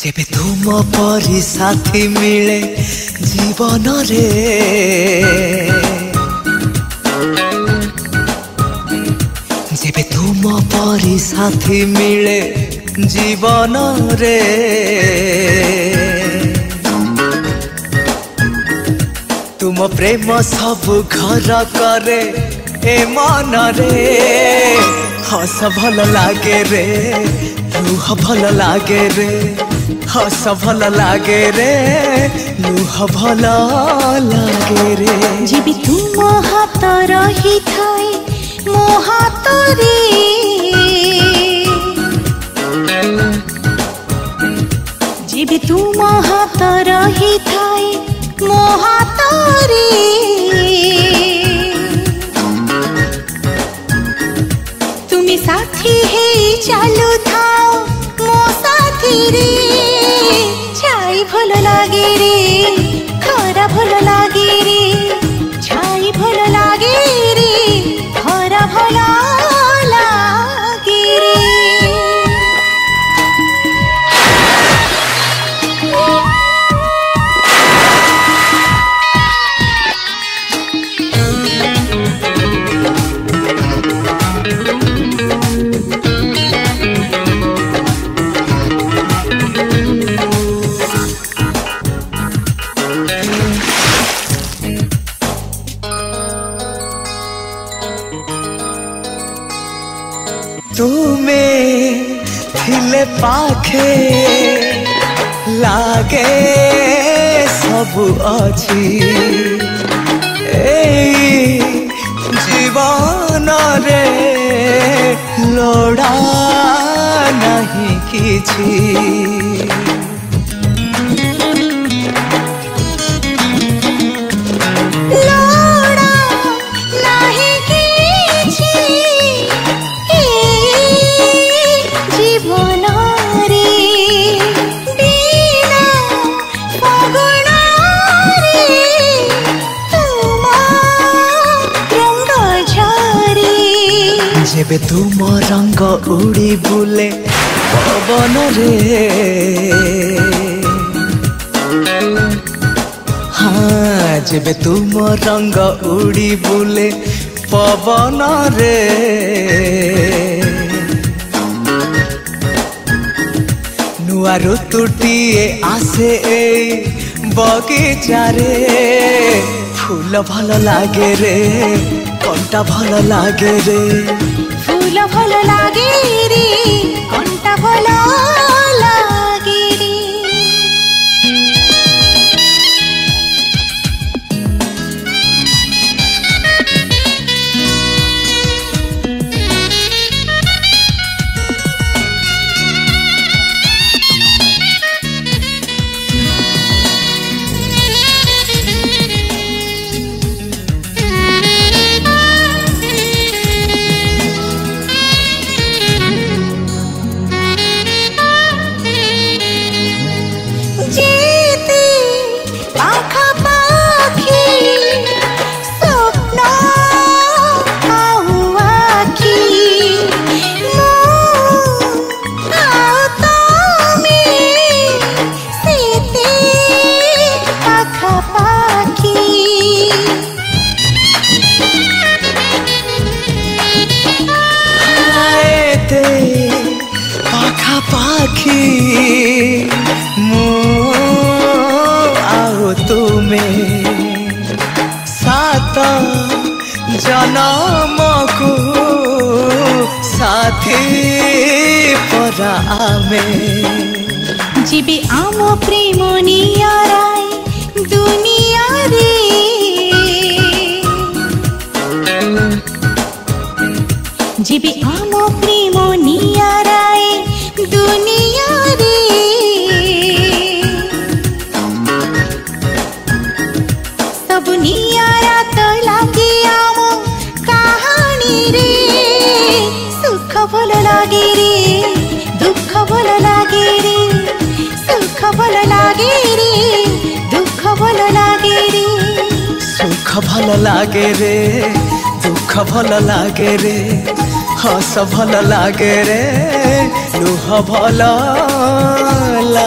যেবে তুম পরি সাথী মিলে জীবনরে যেবে তুম পরি সাথী মিলে জীবনরে তুম প্রেম সব ঘর করে এ মনরে হস ভাল লাগে রে লুহ ভাল লাগে রে হস ভাল লাগে রে লুহ ভাল লাগে রে যেবি তুম হাত রহি থাই মো হাতরে যেবি তুম হাত রহি থাই মো হাতরে साथी है चालू थाओ मो साथी रे छाई भलो लागे रे ଆସିଲେ ପାଖେ ଲାଗେ ସବୁ ଅଛି ଏଇ ଜୀବନରେ ଲୋଡ଼ା ନାହିଁ କିଛି ତେବେ ତୁମ ରଙ୍ଗ ଉଡ଼ି ବୁଲେ ପବନରେ ହଁ ଯେବେ ତୁମ ରଙ୍ଗ ଉଡ଼ି ବୁଲେ ପବନରେ ନୂଆ ଋତୁଟିଏ ଆସେ ଏଇ ବଗିଚାରେ ফুল ভাল লাগে রে কণ্টা ভাল লাগে রে ফুল ভালো লাগে রে পাখি মো आओ तुम्हें साथ जन्म को साथी परा आमे जीवे आम प्रेम नियाराय दुनिया रे जीवे आम प्रेम नियाराय ಲಾಗಿರಿ ದುಃಖ ಬಲ ಲಾಗಿರಿ ಸುಖ ಬಲ ಲಾಗಿರಿ ದುಃಖ ಬಲ ಲಾಗಿರಿ ಸುಖ ಬಲ ಲಾಗೆ ರೆ ದುಃಖ ಬಲ ಲಾಗೆ ರೆ ಹಸ ಬಲ ಲಾಗೆ ರೆ ಲುಹ ಬಲ ಲಾ